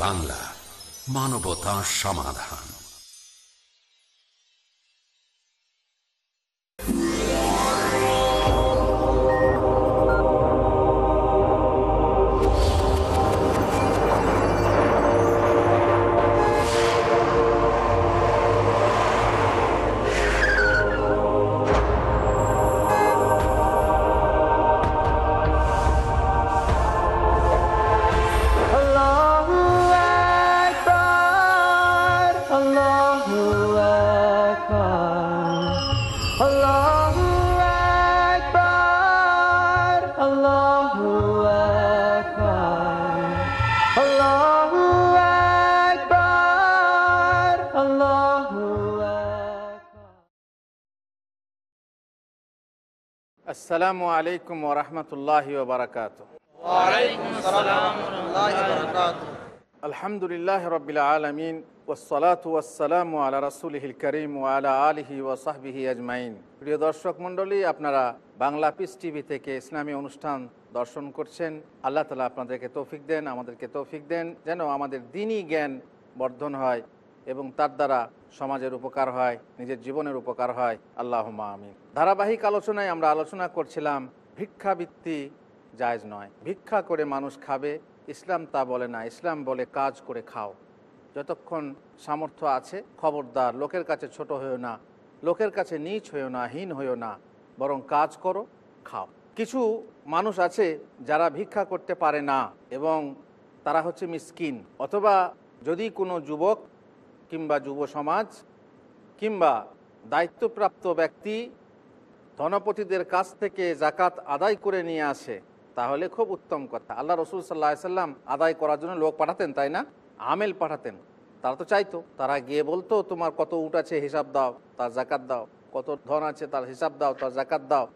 বাংলা মানবতা সমাধান। আসসালামু আলাইকুম ওরহমতুল্লাহি ওবরাকাত আলহামদুলিল্লাহ রবিল আলমিন ওসলাত ওয়াসালাম আলা রসুলহিল করিম আলা আলহি ও সাহবিহি আজমাইন। প্রিয় দর্শক মণ্ডলী, আপনারা বাংলা পিস টিভি থেকে ইসলামী অনুষ্ঠান দর্শন করছেন। আল্লাহ তালা আপনাদেরকে তৌফিক দেন, আমাদেরকে তৌফিক দেন, যেন আমাদের দিনই জ্ঞান বর্ধন হয়। এবং তার দ্বারা সমাজের উপকার হয়, নিজের জীবনের উপকার হয়। আল্লাহ আমিন। ধারাবাহিক আলোচনায় আমরা আলোচনা করছিলাম ভিক্ষাবৃত্তি জায়জ নয়। ভিক্ষা করে মানুষ খাবে, ইসলাম তা বলে না। ইসলাম বলে কাজ করে খাও। যতক্ষণ সামর্থ্য আছে, খবরদার, লোকের কাছে ছোট হয়েও না, লোকের কাছে নিচ হয়েও না, হীন হয়েও না, বরং কাজ করো, খাও। কিছু মানুষ আছে যারা ভিক্ষা করতে পারে না, এবং তারা হচ্ছে মিসকিন। অথবা যদি কোনো যুবক কিংবা যুব সমাজ কিংবা দায়িত্বপ্রাপ্ত ব্যক্তি ধনপতিদের কাছ থেকে জাকাত আদায় করে নিয়ে আসে, তাহলে খুব উত্তম কথা। আল্লাহ রসুল সাল্লাহ সাল্লাম আদায় করার জন্য লোক পাঠাতেন, তাই না? আমেল পাঠাতেন। তারা তো চাইতো, তারা গিয়ে বলতো, তোমার কত উট আছে, হিসাব দাও, তার জাকাত দাও। কত ধন আছে, তার হিসাব দাও, তার জাকাত দাও।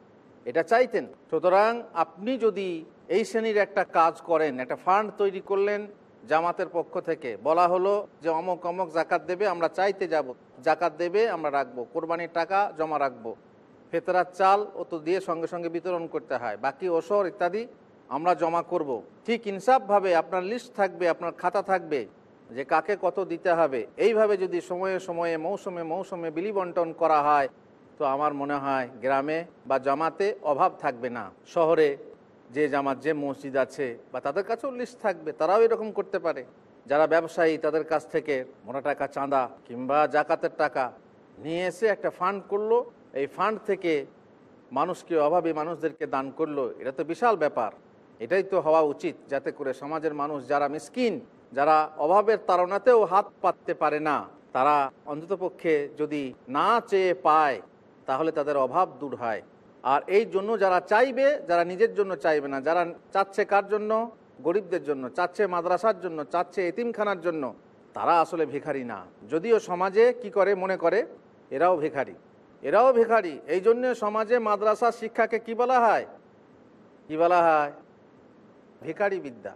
এটা চাইতেন। সুতরাং আপনি যদি এই শ্রেণির একটা কাজ করেন, একটা ফান্ড তৈরি করলেন জামাতের পক্ষ থেকে বলা হলো যে অমক অমক জাকাত দেবে, আমরা চাইতে যাব। জাকাত দেবে, আমরা রাখব। কোরবানির টাকা জমা রাখব। ফেতরার চাল ও তো দিয়ে সঙ্গে সঙ্গে বিতরণ করতে হয়। বাকি ওসর ইত্যাদি আমরা জমা করব। ঠিক ইনসাফভাবে আপনার লিস্ট থাকবে, আপনার খাতা থাকবে যে কাকে কত দিতে হবে। এইভাবে যদি সময়ে সময়ে, মৌসুমে মৌসুমে বিলি বন্টন করা হয়, তো আমার মনে হয় গ্রামে বা জামাতে অভাব থাকবে না। শহরে যে জামাত, যে মসজিদ আছে বা তাদের কাছেও লিস্ট থাকবে, তারাও এরকম করতে পারে। যারা ব্যবসায়ী, তাদের কাছ থেকে মোটা টাকা, চাঁদা কিংবা জাকাতের টাকা নিয়ে এসে একটা ফান্ড করল। এই ফান্ড থেকে মানুষকে, অভাবী মানুষদেরকে দান করল। এটা তো বিশাল ব্যাপার। এটাই তো হওয়া উচিত যাতে করে সমাজের মানুষ যারা মিসকিন, যারা অভাবের তাড়নাতেও হাত পাততে পারে না, তারা অন্ততপক্ষে যদি না চেয়ে পায়, তাহলে তাদের অভাব দূর হয়। আর এই জন্য যারা চাইবে, যারা নিজের জন্য চাইবে না, যারা চাচ্ছে কার জন্য? গরিবদের জন্য, চাচ্ছে মাদ্রাসার জন্য, চাচ্ছে এতিমখানার জন্য, তারা আসলে ভিখারি না। যদিও সমাজে কি করে, মনে করে? এরাও ভিখারি। এরাও ভিখারি। এই জন্য সমাজে মাদ্রাসা শিক্ষাকে কি বলা হয়? কি বলা হয়? ভিখারি বিদ্যা।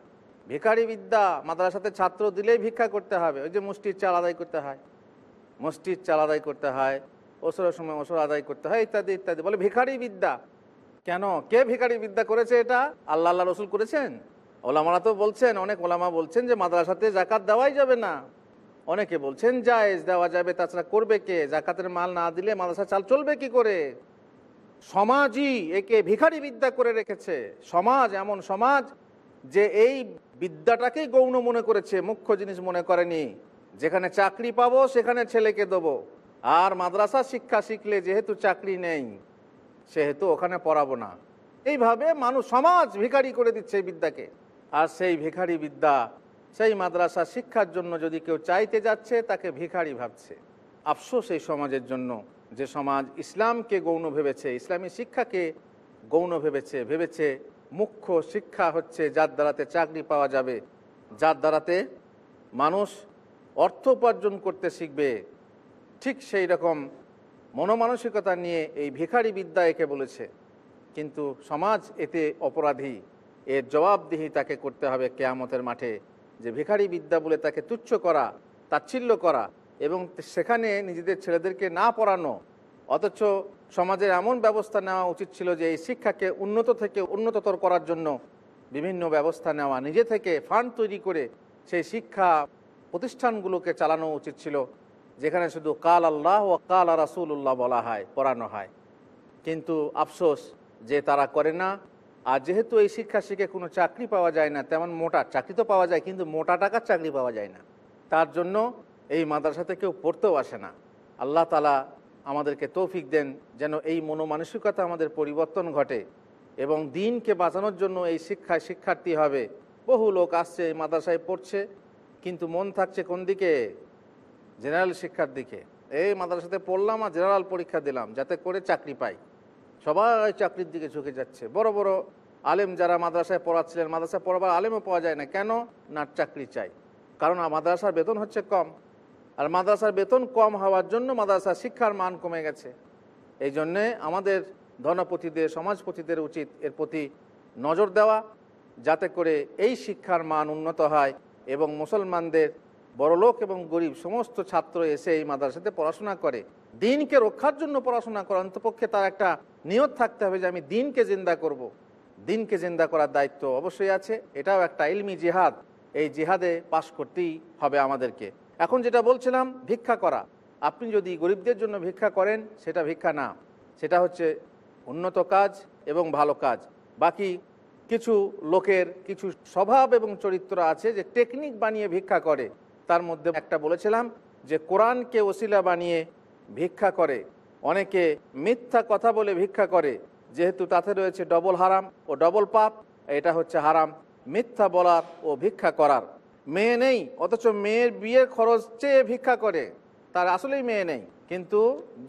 ভিখারি বিদ্যা, মাদ্রাসাতে ছাত্র দিলেই ভিক্ষা করতে হবে। ওই যে মুষ্টির চাল আদায় করতে হয়। মুষ্টির চাল আদায় করতে হয়। ওসরের সময় ওসর আদায় করতে হয়, ইত্যাদি ইত্যাদি। বলে, ভিখারি বিদ্যা। কেন? কে ভিখারি বিদ্যা করেছে এটা? আল্লাহ আল্লাহ রসুল করেছেন? ওলামারা তো বলছেন, অনেক ওলামা বলছেন যে, মাদ্রাসাতে জাকাত দেওয়াই যাবে না। অনেকে বলছেন, জায়েজ দেওয়া যাবে, তাছাড়া করবে কে? জাকাতের মাল না দিলে মাদ্রাসা চাল চলবে কি করে? সমাজই একে ভিখারি বিদ্যা করে রেখেছে। সমাজ এমন সমাজ যে এই বিদ্যাটাকেই গৌণ মনে করেছে। মুখ্য জিনিস মনে করেনি। যেখানে চাকরি পাবো, সেখানে ছেলেকে দেবো। আর মাদ্রাসা শিক্ষা শিখলে যেহেতু চাকরি নেই, সেহেতু ওখানে পড়াবো না। এইভাবে মানুষ, সমাজ ভিখারি করে দিচ্ছে বিদ্যাকে। আর সেই ভিখারি বিদ্যা, সেই মাদ্রাসা শিক্ষার জন্য যদি কেউ চাইতে যাচ্ছে, তাকে ভিখারি ভাবছে। আফসোস এই সমাজের জন্য যে সমাজ ইসলামকে গৌণ ভেবেছে, ইসলামী শিক্ষাকে গৌণ ভেবেছে ভেবেছে মুখ্য শিক্ষা হচ্ছে যার দ্বারাতে চাকরি পাওয়া যাবে, যার দ্বারাতে মানুষ অর্থ উপার্জন করতে শিখবে ঠিক সেই রকম মনোমানসিকতা নিয়ে এই ভিখারি বিদ্যা একে বলেছে। কিন্তু সমাজ এতে অপরাধী। এর জবাবদিহি তাকে করতে হবে কেয়ামতের মাঠে। যে ভিখারি বিদ্যা বলে তাকে তুচ্ছ করা, তাচ্ছিল্য করা এবং সেখানে নিজেদের ছেলেদেরকে না পড়ানো, অথচ সমাজের এমন ব্যবস্থা নেওয়া উচিত ছিল যে এই শিক্ষাকে উন্নত থেকে উন্নততর করার জন্য বিভিন্ন ব্যবস্থা নেওয়া, নিজে থেকে ফান্ড তৈরি করে সেই শিক্ষা প্রতিষ্ঠানগুলোকে চালানো উচিত ছিল। যেখানে শুধু কাল আল্লাহ ও কাল রাসুল্লাহ বলা হয়, পড়ানো হয়। কিন্তু আফসোস যে তারা করে না, আর যেহেতু এই শিক্ষা শিখে কোনো চাকরি পাওয়া যায় না, তেমন মোটা চাকরি তো পাওয়া যায়, কিন্তু মোটা টাকার চাকরি পাওয়া যায় না। তার জন্য এই মাদ্রাসাতে কেউ পড়তেও আসে না। আল্লাহ তালা আমাদেরকে তৌফিক দেন যেন এই মনোমানসিকতা আমাদের পরিবর্তন ঘটে এবং দিনকে বাঁচানোর জন্য এই শিক্ষায় শিক্ষার্থী হবে। বহু লোক আসছে এই মাদ্রাসায় পড়ছে, কিন্তু মন থাকছে কোন দিকে? জেনারেল শিক্ষার দিকে। এই মাদ্রাসাতে পড়লাম আর জেনারেল পরীক্ষা দিলাম, যাতে করে চাকরি পাই। সবাই চাকরির দিকে ঝুঁকে যাচ্ছে। বড় বড় আলেম যারা মাদ্রাসায় পড়াচ্ছিলেন, মাদ্রাসায় পড়াবার আলেমও পাওয়া যায় না। কেন? না চাকরি চাই। কারণ মাদ্রাসার বেতন হচ্ছে কম। আর মাদ্রাসার বেতন কম হওয়ার জন্য মাদ্রাসার শিক্ষার মান কমে গেছে। এই জন্যে আমাদের ধনপতিদের, সমাজপতিদের উচিত এর প্রতি নজর দেওয়া, যাতে করে এই শিক্ষার মান উন্নত হয় এবং মুসলমানদের বড়লোক এবং গরিব, সমস্ত ছাত্র এসে এই মাদ্রাসাতে পড়াশোনা করে। দিনকে রক্ষার জন্য পড়াশোনা করে, অন্তপক্ষে তার একটা নিয়ত থাকতে হবে যে আমি দিনকে জিন্দা করব। দিনকে জিন্দা করার দায়িত্ব অবশ্যই আছে, এটাও একটা ইলমি জিহাদ। এই জিহাদে পাশ করতেই হবে আমাদেরকে। এখন যেটা বলছিলাম, ভিক্ষা করা। আপনি যদি গরিবদের জন্য ভিক্ষা করেন, সেটা ভিক্ষা না। সেটা হচ্ছে উন্নত কাজ এবং ভালো কাজ। বাকি কিছু লোকের কিছু স্বভাব এবং চরিত্র আছে যে, টেকনিক বানিয়ে ভিক্ষা করে। তার মধ্যে একটা বলেছিলাম যে কোরআনকে ওসিলা বানিয়ে ভিক্ষা করে। অনেকে মিথ্যা কথা বলে ভিক্ষা করে, যেহেতু তাতে রয়েছে ডবল হারাম ও ডবল পাপ, এটা হচ্ছে হারাম। মিথ্যা বলার ও ভিক্ষা করার। মেয়ে নেই, অথচ মেয়ের বিয়ের খরচ চেয়ে ভিক্ষা করে। তার আসলেই মেয়ে নেই। কিন্তু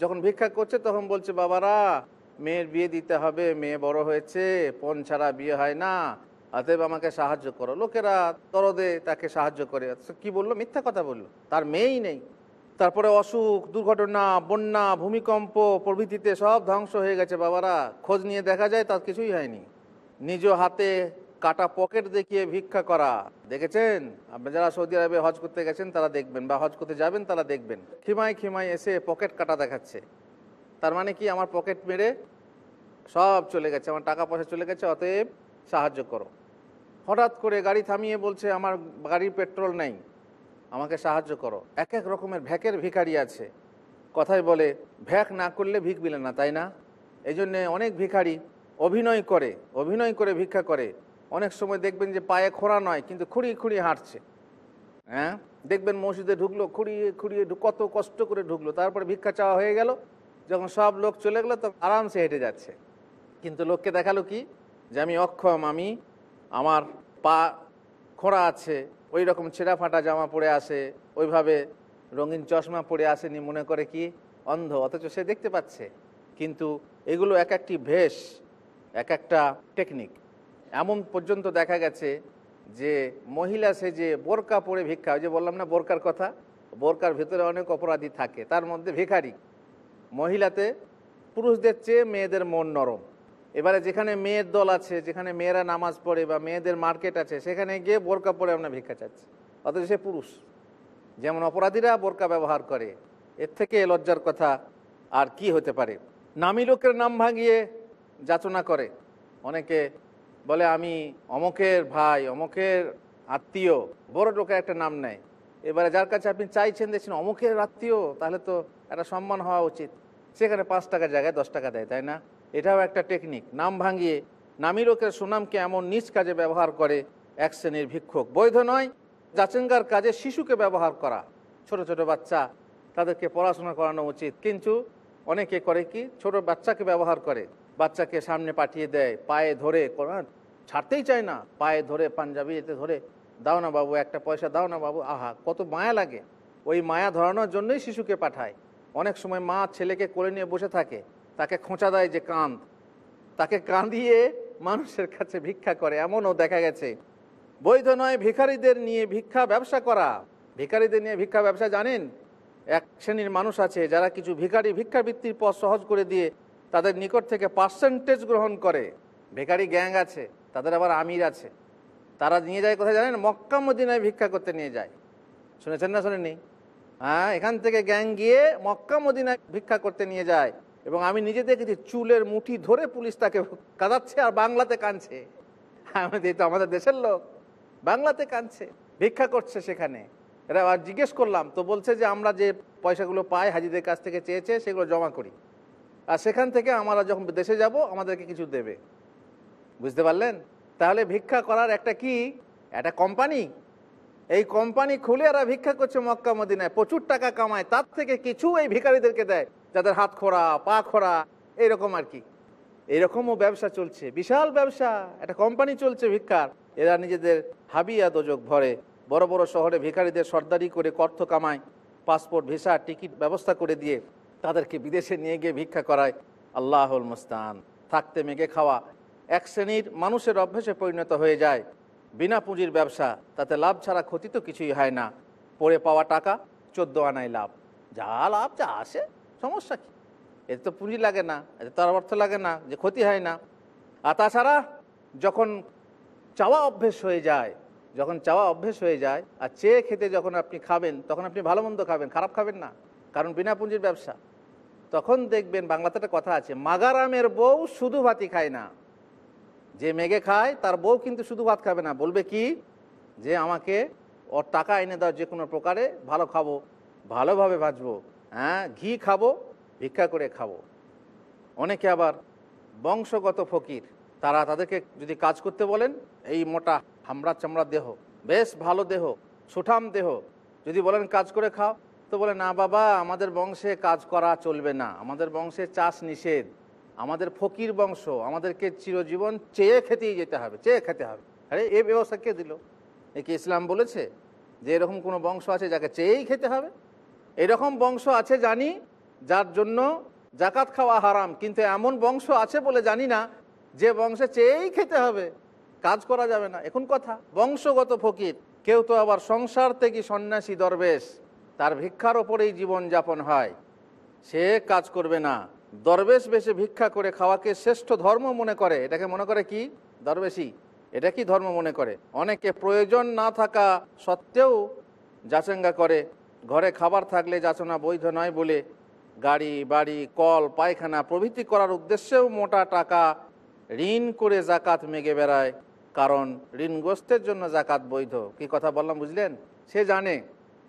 যখন ভিক্ষা করছে, তখন বলছে, বাবারা, মেয়ের বিয়ে দিতে হবে, মেয়ে বড় হয়েছে, পণ ছাড়া বিয়ে হয় না অতএব আমাকে সাহায্য করো। লোকেরা দরদে তাকে সাহায্য করে। কি বলল? মিথ্যা কথা বলল। তার মেয়েই নেই। তারপরে অসুখ, দুর্ঘটনা, বন্যা, ভূমিকম্প প্রভৃতিতে সব ধ্বংস হয়ে গেছে বাবারা। খোঁজ নিয়ে দেখা যায় তার কিছুই হয়নি। নিজ হাতে কাটা পকেট দেখিয়ে ভিক্ষা করা। দেখেছেন? আপনি যারা সৌদি আরবে হজ করতে গেছেন, তারা দেখবেন বা হজ করতে যাবেন, তারা দেখবেন। খিমাই খিমাই এসে পকেট কাটা দেখাচ্ছে। তার মানে কি? আমার পকেট মেরে সব চলে গেছে, আমার টাকা পয়সা চলে গেছে, অতএব সাহায্য করো। হঠাৎ করে গাড়ি থামিয়ে বলছে, আমার গাড়ির পেট্রোল নেই, আমাকে সাহায্য করো। এক এক রকমের ভ্যাকের ভিখারি আছে। কথায় বলে, ভ্যাক না করলে ভিক মিলে না, তাই না? এই জন্যে অনেক ভিখারি অভিনয় করে অভিনয় করে ভিক্ষা করে। অনেক সময় দেখবেন যে পায়ে খোঁড়া নয়, কিন্তু খুঁড়িয়ে খুঁড়িয়ে হাঁটছে। হ্যাঁ? দেখবেন মসজিদে ঢুকলো, খুঁড়িয়ে খুঁড়িয়ে কত কষ্ট করে ঢুকলো। তারপরে ভিক্ষা চাওয়া হয়ে গেল। যখন সব লোক চলে গেলো, তখন আরামসে হেঁটে যাচ্ছে। কিন্তু লোককে দেখাল কি? যে আমি অক্ষম, আমি আমার পা খোঁড়া আছে, ওই রকম ছেঁড়া ফাটা জামা পরে আসে, ওইভাবে রঙিন চশমা পরে আসেনি মনে করে কি অন্ধ, অথচ সে দেখতে পাচ্ছে। কিন্তু এগুলো এক একটি ভেষ, এক একটা টেকনিক। এমন পর্যন্ত দেখা গেছে যে মহিলা সে যে বোরকা পরে ভিক্ষা, ওই যে বললাম না বোরকার কথা? বোরকার ভেতরে অনেক অপরাধী থাকে, তার মধ্যে ভিখারি। মহিলাতে পুরুষদের চেয়ে মেয়েদের মন নরম। এবারে যেখানে মেয়ের দল আছে, যেখানে মেয়েরা নামাজ পড়ে বা মেয়েদের মার্কেট আছে, সেখানে গিয়ে বোরকা পরে আমরা ভিক্ষা চাচ্ছি। অথচ সে পুরুষ। যেমন অপরাধীরা বোরকা ব্যবহার করে, এর থেকে লজ্জার কথা আর কি হতে পারে? নামী লোকের নাম ভাঙিয়ে যাচনা করে। অনেকে বলে, আমি অমকের ভাই, অমকের আত্মীয়। বড় লোকের একটা নাম নেয়। এবারে যার কাছে আপনি চাইছেন দেখছেন অমুকের আত্মীয়, তাহলে তো একটা সম্মান হওয়া উচিত। সেখানে পাঁচ টাকার জায়গায় দশ টাকা দেয়, তাই না? এটাও একটা টেকনিক। নাম ভাঙিয়ে নামী লোকের সুনামকে এমন নিজ কাজে ব্যবহার করে এক শ্রেণির ভিক্ষুক। বৈধ নয়, যাচেঙ্গার কাজে শিশুকে ব্যবহার করা। ছোট ছোট বাচ্চা, তাদেরকে পড়াশোনা করানো উচিত। কিন্তু অনেকে করে কি, ছোট বাচ্চাকে ব্যবহার করে। বাচ্চাকে সামনে পাঠিয়ে দেয়, পায়ে ধরে ছাড়তেই চায় না। পায়ে ধরে, পাঞ্জাবি এতে ধরে, দাও না বাবু, একটা পয়সা দাও না বাবু। আহা, কত মায়া লাগে। ওই মায়া ধরানোর জন্যই শিশুকে পাঠায়। অনেক সময় মা ছেলেকে কোলে নিয়ে বসে থাকে। তাকে খোঁচা দেয় যে কাঁদ। তাকে কাঁদিয়ে মানুষের কাছে ভিক্ষা করে, এমনও দেখা গেছে। বৈধ নয় ভিখারিদের নিয়ে ভিক্ষা ব্যবসা করা। ভিখারিদের নিয়ে ভিক্ষা ব্যবসা জানেন? এক শ্রেণির মানুষ আছে যারা কিছু ভিখারি ভিক্ষাবৃত্তির পথ সহজ করে দিয়ে তাদের নিকট থেকে পার্সেন্টেজ গ্রহণ করে। ভিখারি গ্যাং আছে, তাদের আবার আমির আছে। তারা নিয়ে যায় কোথায় জানেন? মক্কা মদিনায় ভিক্ষা করতে নিয়ে যায়। শুনেছেন না শুনেনি হ্যাঁ এখান থেকে গ্যাং গিয়ে মক্কা মদিনায় ভিক্ষা করতে নিয়ে যায়। এবং আমি নিজে দেখেছি চুলের মুঠি ধরে পুলিশ তাকে কাঁদাচ্ছে আর বাংলাতে কাঁদছে। আমি তো আমাদের দেশের লোক, বাংলাতে কাঁদছে, ভিক্ষা করছে সেখানে। এরা আর জিজ্ঞেস করলাম, তো বলছে যে আমরা যে পয়সাগুলো পাই হাজিদের কাছ থেকে চেয়েছে, সেগুলো জমা করি। আর সেখান থেকে আমরা যখন দেশে যাব, আমাদেরকে কিছু দেবে। বুঝতে পারলেন? তাহলে ভিক্ষা করার একটা কি? একটা কোম্পানি। এই কোম্পানি খুলে এরা ভিক্ষা করছে মক্কা, মদিনায়। প্রচুর টাকা কামায়, তার থেকে কিছু এই ভিখারিদেরকে দেয়। যাদের হাত খোড়া, পা খোড়া, এইরকম আর কি। এরকমও ব্যবসা চলছে। বিশাল ব্যবসা। একটা কোম্পানি চলছে ভিক্ষার। এরা নিজেদের হাবিয়া দোজক ভরে। বড় বড় শহরে ভিখারিদের সর্দারি করে অর্থ কামায় পাসপোর্ট ভিসা টিকিট ব্যবস্থা করে দিয়ে তাদেরকে বিদেশে নিয়ে গিয়ে ভিক্ষা করায়। আল্লাহুল মুস্তান। থাকতে মেঘে খাওয়া। এক শ্রেণির মানুষের অভ্যেসে পরিণত হয়ে যায়। বিনা পুঁজির ব্যবসা। তাতে লাভ ছাড়া ক্ষতি তো কিছুই হয় না। পড়ে পাওয়া টাকা, চোদ্দ আনায় লাভ। যা লাভ, যা আসে। সমস্যা কি? এতে তো পুঁজি লাগে না এতে তার অর্থ লাগে না, যে ক্ষতি হয় না। আর তাছাড়া যখন চাওয়া অভ্যেস হয়ে যায়, যখন চাওয়া অভ্যেস হয়ে যায়, আর চেয়ে খেতে যখন আপনি খাবেন, তখন আপনি ভালো মন্দ খাবেন, খারাপ খাবেন না, কারণ বিনা পুঁজির ব্যবসা। তখন দেখবেন বাংলাতে একটা কথা আছে, মাগারামের বউ শুধু ভাতই খায় না। যে মেঘে খায়, তার বউ কিন্তু শুধু ভাত খাবে না। বলবে কি? যে আমাকে ওর টাকা এনে দাও যে কোনো প্রকারে, ভালো খাব, ভালোভাবে বাঁচবো হ্যাঁ ঘি খাব, ভিক্ষা করে খাব। অনেকে আবার বংশগত ফকির, তারা তাদেরকে যদি কাজ করতে বলেন, এই মোটা হামড়া চামড়া দেহ, বেশ ভালো দেহ, সুঠাম দেহ, যদি বলেন কাজ করে খাও, তো বলে, না বাবা, আমাদের বংশে কাজ করা চলবে না, আমাদের বংশে চাষ নিষেধ, আমাদের ফকির বংশ, আমাদেরকে চিরজীবন চেয়ে খেতেই যেতে হবে, চেয়ে খেতে হবে। আরে, এ ব্যবস্থা কে দিল? এ ইসলাম বলেছে যে, এরকম কোনো বংশ আছে যাকে চেয়েই খেতে হবে? এরকম বংশ আছে জানি, যার জন্য জাকাত খাওয়া হারাম। কিন্তু এমন বংশ আছে বলে জানি না, যে বংশে চেয়েই খেতে হবে, কাজ করা যাবে না। এখন কথা, বংশগত ফকির, কেউ তো আবার সংসার থেকে সন্ন্যাসী দরবেশ, তার ভিক্ষার ওপরেই জীবন যাপন হয়। সে কাজ করবে না। দরবেশ বেশে ভিক্ষা করে খাওয়াকে শ্রেষ্ঠ ধর্ম মনে করে। এটাকে মনে করে কি? দরবেশি। এটা কি ধর্ম মনে করে? অনেকে প্রয়োজন না থাকা সত্ত্বেও যাচেঙ্গা করে। ঘরে খাবার থাকলে যাচনা বৈধ নয় বলে গাড়ি, বাড়ি, কল, পায়খানা প্রভৃতি করার উদ্দেশ্যেও মোটা টাকা ঋণ করে জাকাত মেগে বেড়ায়। কারণ ঋণগ্রস্তের জন্য জাকাত বৈধ। কি কথা বললাম বুঝলেন? সে জানে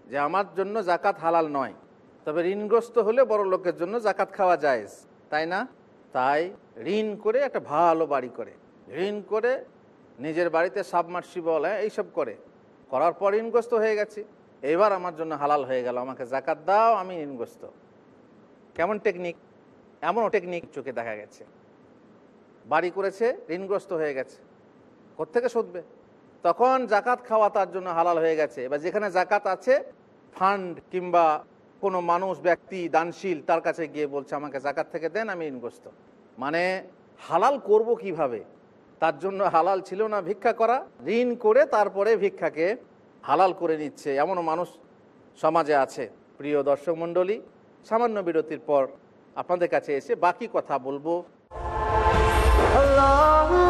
যে আমার জন্য জাকাত হালাল নয়। তবে ঋণগ্রস্ত হলে বড় লোকের জন্য জাকাত খাওয়া যায় তাই না? তাই ঋণ করে একটা ভালো বাড়ি করে। ঋণ করে নিজের বাড়িতে সাবমার্সিবল হ্যাঁ এইসব করে। করার পর ঋণগ্রস্ত হয়ে গেছে। এবার আমার জন্য হালাল হয়ে গেল, আমাকে জাকাত দাও, আমি ঋণগ্রস্ত। কেমন টেকনিক এমনও টেকনিক চোখে দেখা গেছে। বাড়ি করেছে, ঋণগ্রস্ত হয়ে গেছে। কোথেকে শুধবে? তখন জাকাত খাওয়া তার জন্য হালাল হয়ে গেছে। এবার যেখানে জাকাত আছে ফান্ড কিংবা কোনো মানুষ, ব্যক্তি, দানশীল, তার কাছে গিয়ে বলছে, আমাকে জাকাত থেকে দেন, আমি ঋণগ্রস্ত। মানে হালাল করব কীভাবে? তার জন্য হালাল ছিল না ভিক্ষা করা। ঋণ করে তারপরে ভিক্ষাকে হালাল করে নিচ্ছে, এমনও মানুষ সমাজে আছে। প্রিয় দর্শক মণ্ডলী, সামান্য বিরতির পর আপনাদের কাছে এসে বাকি কথা বলব। Allahu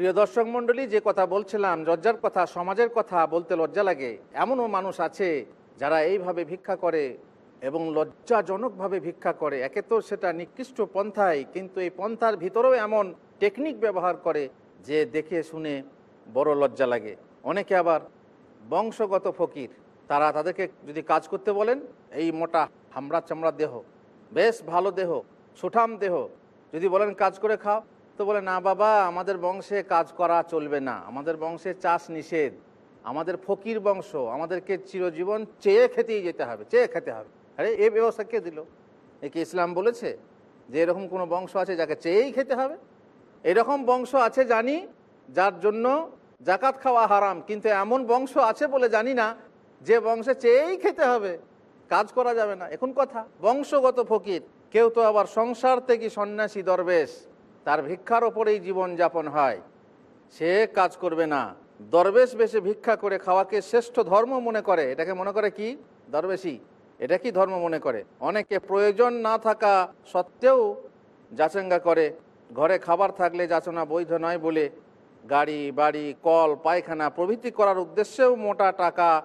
প্রিয় দর্শক মণ্ডলী, যে কথা বলছিলাম, লজ্জার কথা, সমাজের কথা বলতে লজ্জা লাগে। এমনও মানুষ আছে যারা এইভাবে ভিক্ষা করে এবং লজ্জাজনকভাবে ভিক্ষা করে। একে তো সেটা নিকৃষ্ট পন্থায় কিন্তু এই পন্থার ভিতরেও এমন টেকনিক ব্যবহার করে যে দেখে শুনে বড় লজ্জা লাগে। অনেকে আবার বংশগত ফকির, তারা তাদেরকে যদি কাজ করতে বলেন, এই মোটা হামড়া চামড়া দেহ, বেশ ভালো দেহ, সুঠাম দেহ, যদি বলেন কাজ করে খাও তো বলে, না বাবা, আমাদের বংশে কাজ করা চলবে না। আমাদের বংশে চাষ নিষেধ। আমাদের ফকির বংশ, আমাদেরকে চিরজীবন চেয়ে খেতেই যেতে হবে, চেয়ে খেতে হবে। আরে, এ ব্যবস্থা কে দিল? এ কি ইসলাম বলেছে যে, এরকম কোনো বংশ আছে যাকে চেয়েই খেতে হবে। এরকম বংশ আছে জানি, যার জন্য জাকাত খাওয়া হারাম। কিন্তু এমন বংশ আছে বলে জানি না যে, বংশে চেয়েই খেতে হবে। কাজ করা যাবে না। এখন কথা, বংশগত ফকির। কেউ তো আবার সংসার থেকে সন্ন্যাসী, দরবেশ। তার ভিক্ষার ওপরেই জীবন যাপন হয়। সে কাজ করবে না। দরবেশ বেশে ভিক্ষা করে খাওয়াকে শ্রেষ্ঠ ধর্ম মনে করে। এটাকে মনে করে কি? দরবেশি। এটা কি ধর্ম মনে করে? অনেকে প্রয়োজন না থাকা সত্ত্বেও যাচেঙ্গা করে। ঘরে খাবার থাকলে যাচনা বৈধ নয় বলে গাড়ি, বাড়ি, কল, পায়খানা প্রভৃতি করার উদ্দেশ্যেও মোটা টাকা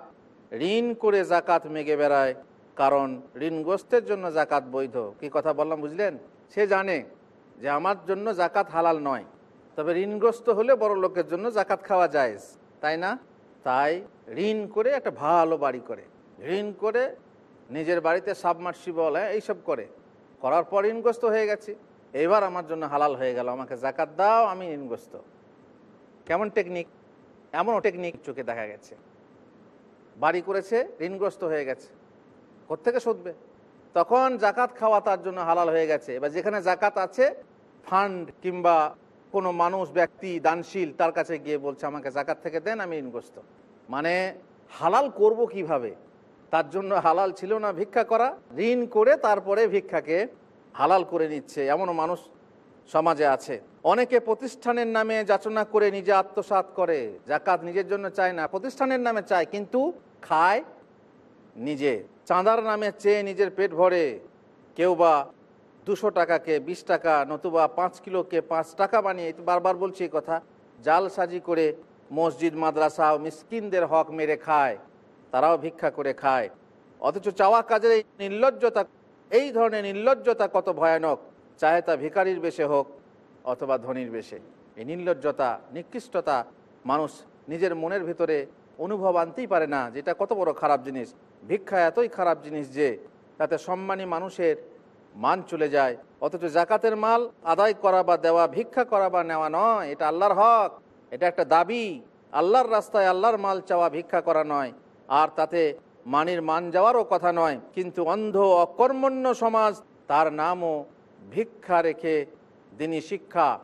ঋণ করে জাকাত মেগে বেড়ায়। কারণ ঋণগ্রস্তের জন্য জাকাত বৈধ। কি কথা বললাম বুঝলেন? সে জানে। যে আমার জন্য জাকাত হালাল নয়, তবে ঋণগ্রস্ত হলে বড় লোকের জন্য জাকাত খাওয়া যায় তাই না? তাই ঋণ করে একটা ভালো বাড়ি করে, ঋণ করে নিজের বাড়িতে সাবমার্সিবল হ্যাঁ এইসব করে। করার পর ঋণগ্রস্ত হয়ে গেছে। এবার আমার জন্য হালাল হয়ে গেল, আমাকে জাকাত দাও, আমি ঋণগ্রস্ত। কেমন টেকনিক এমনও টেকনিক চোখে দেখা গেছে। বাড়ি করেছে, ঋণগ্রস্ত হয়ে গেছে। কোথেকে শুধবে? তখন জাকাত খাওয়া তার জন্য হালাল হয়ে গেছে। এবার যেখানে জাকাত আছে ফান্ড কিংবা কোনো মানুষ, ব্যক্তি দানশীল, তার কাছে গিয়ে বলছে, আমাকে জাকাত থেকে দেন, আমি ঋণগ্রস্ত। মানে হালাল করব কীভাবে? তার জন্য হালাল ছিল না ভিক্ষা করা। ঋণ করে তারপরে ভিক্ষাকে হালাল করে নিচ্ছে। এমনও মানুষ সমাজে আছে। অনেকে প্রতিষ্ঠানের নামে যাচনা করে নিজে আত্মসাৎ করে। জাকাত নিজের জন্য চায় না, প্রতিষ্ঠানের নামে চায়, কিন্তু খায় নিজে। চাঁদার নামে চেয়ে নিজের পেট ভরে কেউ বা দুশো টাকাকে, বিশ টাকা, নতুবা পাঁচ কিলোকে, পাঁচ টাকা বানিয়ে বারবার বলছি এই কথা, জালসাজি করে মসজিদ, মাদ্রাসা মিসকিনদের হক মেরে খায়, তারাও ভিক্ষা করে খায়। অথচ চাওয়া কাজের এই নির্লজ্জতা, এই ধরনের নির্লজ্জতা কত ভয়ানক, চাহে তা ভিকারির বেশে হোক অথবা ধনির বেশে। এই নির্লজ্জতা, নিকৃষ্টতা মানুষ নিজের মনের ভিতরে অনুভব আনতেই পারে না, যেটা কত বড় খারাপ জিনিস। ভিক্ষা এতই খারাপ জিনিস যে তাতে সম্মানী মানুষের মান চলে যায়। অথচ জাকাতের মাল আদায় করা বা দেওয়া, ভিক্ষা করা বা নেওয়া নয়, এটা আল্লাহর হক। এটা একটা দাবি। আল্লাহর রাস্তায় আল্লাহর মাল চাওয়া, ভিক্ষা করা নয়। আর তাতে মানির মান যাওয়ারও কথা নয়। কিন্তু অন্ধ, অকর্মণ্য সমাজ, তার নামও ভিক্ষা রেখে দিনী শিক্ষা,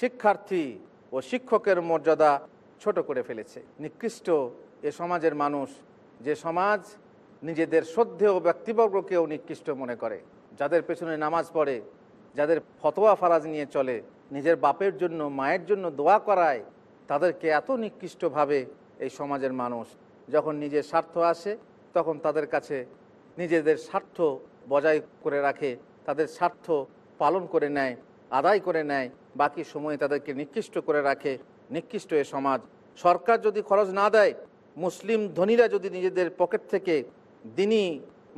শিক্ষার্থী ও শিক্ষকের মর্যাদা ছোট করে ফেলেছে। নিকৃষ্ট এ সমাজের মানুষ, যে সমাজ নিজেদের শ্রদ্ধেয় ব্যক্তিবর্গকেও নিকৃষ্ট মনে করে। যাদের পেছনে নামাজ পড়ে, যাদের ফতোয়া ফারাজ নিয়ে চলে, নিজের বাপের জন্য, মায়ের জন্য দোয়া করায়, তাদেরকে এত নিকৃষ্টভাবে এই সমাজের মানুষ। যখন নিজের স্বার্থ আসে, তখন তাদের কাছে নিজেদের স্বার্থ বজায় করে রাখে, তাদের স্বার্থ পালন করে নেয়, আদায় করে নেয়, বাকি সময়ে তাদেরকে নিকৃষ্ট করে রাখে, নিকৃষ্ট এ সমাজ। সরকার যদি খরচ না দেয়, মুসলিম ধনীরা যদি নিজেদের পকেট থেকে দিনই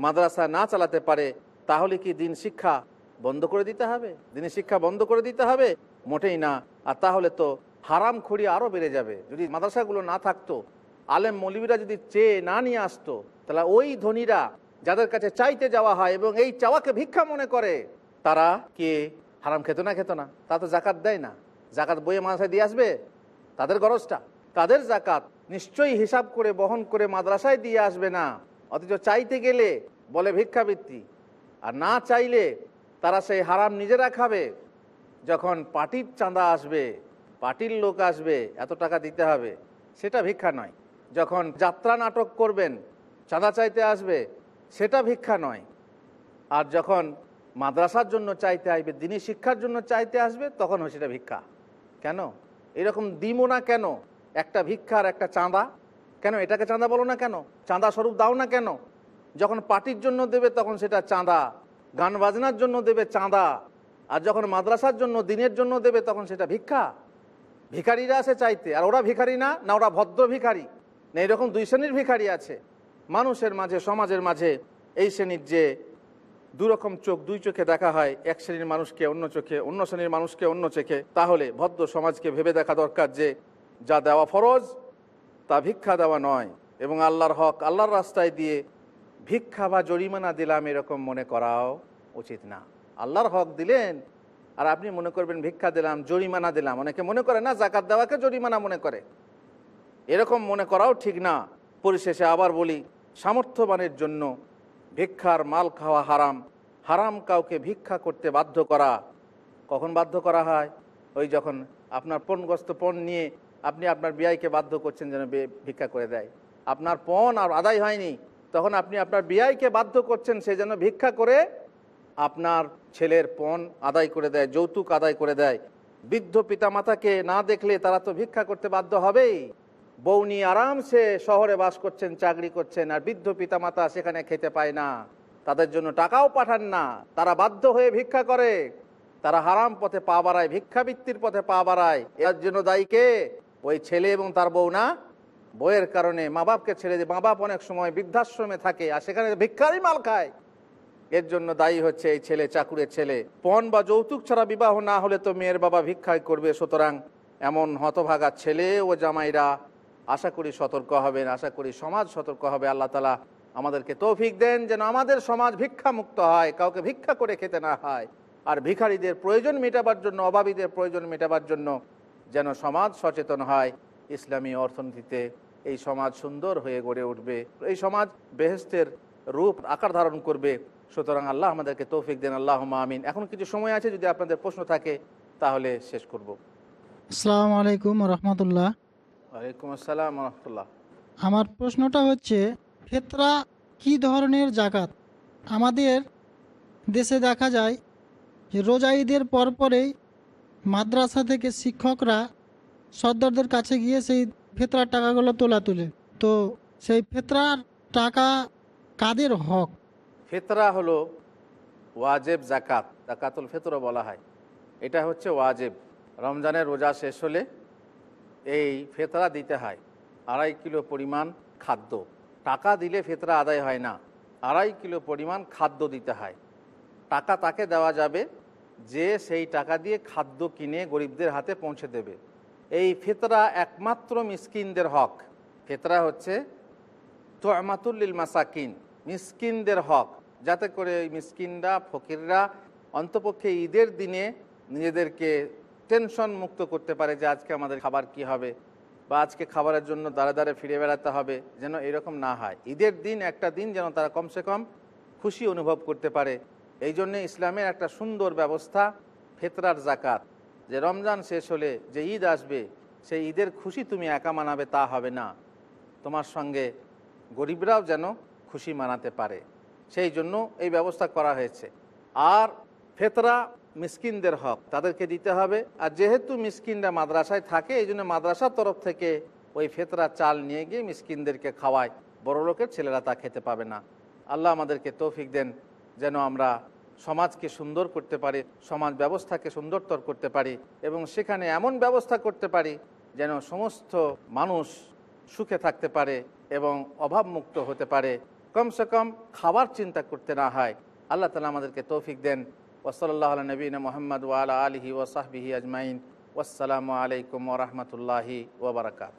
মাদ্রাসা না চালাতে পারে, তাহলে কি দিন শিক্ষা বন্ধ করে দিতে হবে? দিনী শিক্ষা বন্ধ করে দিতে হবে? মোটেই না। আর তাহলে তো হারাম খড়ি আরও বেড়ে যাবে। যদি মাদ্রাসাগুলো না থাকতো, আলেম মৌলবীরা যদি চেয়ে না নিয়ে আসতো, তাহলে ওই ধনীরা যাদের কাছে চাইতে যাওয়া হয় এবং এই চাওয়াকে ভিক্ষা মনে করে, তারা কে হারাম খেত না খেত না? তা তো জাকাত দেয় না। জাকাত বইয়ে মাদ্রাসায় দিয়ে আসবে? তাদের গরজটা। তাদের জাকাত নিশ্চয়ই হিসাব করে, বহন করে মাদ্রাসায় দিয়ে আসবে না। অথচ চাইতে গেলে বলে ভিক্ষাবৃত্তি। আর না চাইলে তারা সেই হারাম নিজেরা খাবে। যখন পার্টির চাঁদা আসবে পার্টির লোক আসবে, এত টাকা দিতে হবে, সেটা ভিক্ষা নয়। যখন যাত্রা নাটক করবেন, চাঁদা চাইতে আসবে, সেটা ভিক্ষা নয়। আর যখন মাদ্রাসার জন্য চাইতে আসবে, দিনী শিক্ষার জন্য চাইতে আসবে, তখন সেটা ভিক্ষা। কেন? এরকম দিমো না কেন? একটা ভিক্ষার একটা চাঁদা। কেন? এটাকে চাঁদা বলো না কেন? চাঁদা স্বরূপ দাও না কেন? যখন পার্টির জন্য দেবে তখন সেটা চাঁদা। গান বাজনার জন্য দেবে চাঁদা। আর যখন মাদ্রাসার জন্য, দিনের জন্য দেবে তখন সেটা ভিক্ষা। ভিখারিরা আছে চাইতে। আর ওরা ভিখারি না? না, ওরা ভদ্র ভিখারি। না, এরকম দুই শ্রেণির ভিখারি আছে। মানুষের মাঝে, সমাজের মাঝে এই শ্রেণির যে দুরকম চোখ, দুই চোখে দেখা হয়, এক শ্রেণির মানুষকে অন্য চোখে, অন্য শ্রেণির মানুষকে অন্য চোখে, তাহলে ভদ্র সমাজকে ভেবে দেখা দরকার যে যা দেওয়া ফরজ তা ভিক্ষা দেওয়া নয় এবং আল্লাহর হক আল্লাহর রাস্তায় দিয়ে ভিক্ষা বা জরিমানা দিলাম এরকম মনে করাও উচিত না। আল্লাহর হক দিলেন আর আপনি মনে করবেন ভিক্ষা দিলাম, জরিমানা দিলাম। অনেকে মনে করে না জাকাত দেওয়াকে জরিমানা মনে করে। এরকম মনে করাও ঠিক না। পরিশেষে আবার বলি, সামর্থ্যবানের জন্য ভিক্ষার মাল খাওয়া হারাম। হারাম কাউকে ভিক্ষা করতে বাধ্য করা। কখন বাধ্য করা হয়? ওই যখন আপনার পণগ্রস্ত পণ নিয়ে আপনি আপনার বিয়াইকে বাধ্য করছেন যেন ভিক্ষা করে দেয়। আপনার পণ আর আদায় হয়নি, তখন আপনি আপনার বিয়াইকে বাধ্য করছেন সে যেন ভিক্ষা করে আপনার ছেলের পণ আদায় করে দেয়, যৌতুক আদায় করে দেয়। বৃদ্ধ পিতামাতাকে না দেখলে তারা তো ভিক্ষা করতে বাধ্য হবেই। বউ নিয়ে আরামসে শহরে বাস করছেন, চাকরি করছেন, আর বৃদ্ধ পিতামাতা সেখানে খেতে পায় না। তাদের জন্য টাকাও পাঠান না, তারা বাধ্য হয়ে ভিক্ষা করে। তারা হারাম পথে পা বাড়ায়, ভিক্ষাবৃত্তির পথে পা বাড়ায়। এর জন্য দায়ী কে? ওই ছেলে এবং তার বউ না? বইয়ের কারণে মা বাপকে ছেড়ে দিয়ে মা বাপ অনেক সময় বৃদ্ধাশ্রমে থাকে আর সেখানে ভিক্ষারই মাল খায়। এর জন্য দায়ী হচ্ছে এই ছেলে, চাকুরের ছেলে। পণ বা যৌতুক ছাড়া বিবাহ না হলে তো মেয়ের বাবা ভিক্ষায় করবে, সুতরাং এমন হতভাগা ছেলে ও জামাইরা আশা করি সতর্ক হবেন, আশা করি সমাজ সতর্ক হবে। আল্লাহ তালা আমাদেরকে তৌফিক দেন যেন আমাদের সমাজ ভিক্ষা মুক্ত হয়, কাউকে ভিক্ষা করে খেতে না হয়। আর ভিখারিদের প্রয়োজন মেটাবার জন্য, অভাবীদের প্রয়োজন মেটাবার জন্য যেন সমাজ সচেতন হয়। ইসলামী অর্থনীতিতে এই সমাজ সুন্দর হয়ে গড়ে উঠবে। এই সমাজ বেহেস্তের রূপ আকার ধারণ করবে। সুতরাং আল্লাহ আমাদেরকে তৌফিক দেন। আল্লাহ আমিন। এখন কিছু সময় আছে যদি আপনাদের প্রশ্ন থাকে তাহলে শেষ করব। আসসালামু আলাইকুম রহমতুল্লাহ। ওয়ালাইকুম আসসালাম রহমতুল্লাহ। আমার প্রশ্নটা হচ্ছে ফেতরা কি ধরনের জাকাত আমাদের দেশে দেখা যায় যে রোজা ঈদের পরপরেই মাদ্রাসা থেকে শিক্ষকরা সর্দারদের কাছে গিয়ে সেই ফেতরার টাকাগুলো তোলা তুলে। তো সেই ফেতরার টাকা কাদের হক? ফেতরা হলো ওয়াজেব জাকাত জাকাতুল ফেতরা বলা হয়। এটা হচ্ছে ওয়াজেব। রমজানের রোজা শেষ হলে এই ফেতরা দিতে হয়। আড়াই কিলো পরিমাণ খাদ্য। টাকা দিলে ফেতরা আদায় হয় না। আড়াই কিলো পরিমাণ খাদ্য দিতে হয়। টাকা তাকে দেওয়া যাবে যে সেই টাকা দিয়ে খাদ্য কিনে গরিবদের হাতে পৌঁছে দেবে। এই ফেতরা একমাত্র মিসকিনদের হক। ফেতরা হচ্ছে তো আমাতুল্লিল মাসাকিন, মিসকিনদের হক। যাতে করে ওই মিসকিনরা, ফকিররা অন্তপক্ষে ঈদের দিনে নিজেদেরকে টেনশন মুক্ত করতে পারে যে আজকে আমাদের খাবার কি হবে বা আজকে খাবারের জন্য দাঁড়ে দাঁড়ে ফিরে বেড়াতে হবে, যেন এরকম না হয়। ঈদের দিন একটা দিন যেন তারা কমসে কম খুশি অনুভব করতে পারে। এই জন্যে ইসলামের একটা সুন্দর ব্যবস্থা, ফেতরার জাকাত যে রমজান শেষ হলে যে ঈদ আসবে, সেই ঈদের খুশি তুমি একা মানাবে, তা হবে না। তোমার সঙ্গে গরিবরাও যেন খুশি মানাতে পারে। সেই জন্য এই ব্যবস্থা করা হয়েছে। আর ফেতরা মিসকিনদের হক, তাদেরকে দিতে হবে। আর যেহেতু মিসকিনরা মাদ্রাসায় থাকে এই জন্য মাদ্রাসার তরফ থেকে ওই ফেতরা চাল নিয়ে গিয়ে মিসকিনদেরকে খাওয়ায়। বড় লোকের ছেলেরা তা খেতে পাবে না। আল্লাহ আমাদেরকে তৌফিক দেন। যেন আমরা সমাজকে সুন্দর করতে পারি, সমাজ ব্যবস্থাকে সুন্দরতর করতে পারি এবং সেখানে এমন ব্যবস্থা করতে পারি যেন সমস্ত মানুষ সুখে থাকতে পারে এবং অভাবমুক্ত হতে পারে। কমসে কম খাবার চিন্তা করতে না হয়। আল্লাহ তালা আমাদেরকে তৌফিক দেন। ওসলাল্লাহ নবীন মোহাম্মদ ওয়ালা আলহি ওসাহবিহি আজমাইন। আসসালামু আলাইকুম ওরহমতুল্লাহি ওবরাকাত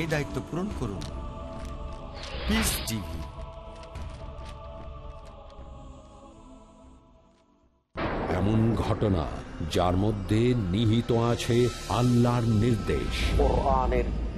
এই দায়িত্ব পূরণ করুন। পিস টিভি এমন ঘটনা যার মধ্যে নিহিত আছে আল্লাহর নির্দেশ। কোরআনের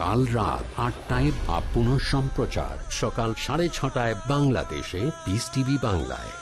কাল রাত আটটায় বা পুনঃ সম্প্রচার সকাল সাড়ে ছটায় বাংলাদেশে পিস টিভি বাংলায়।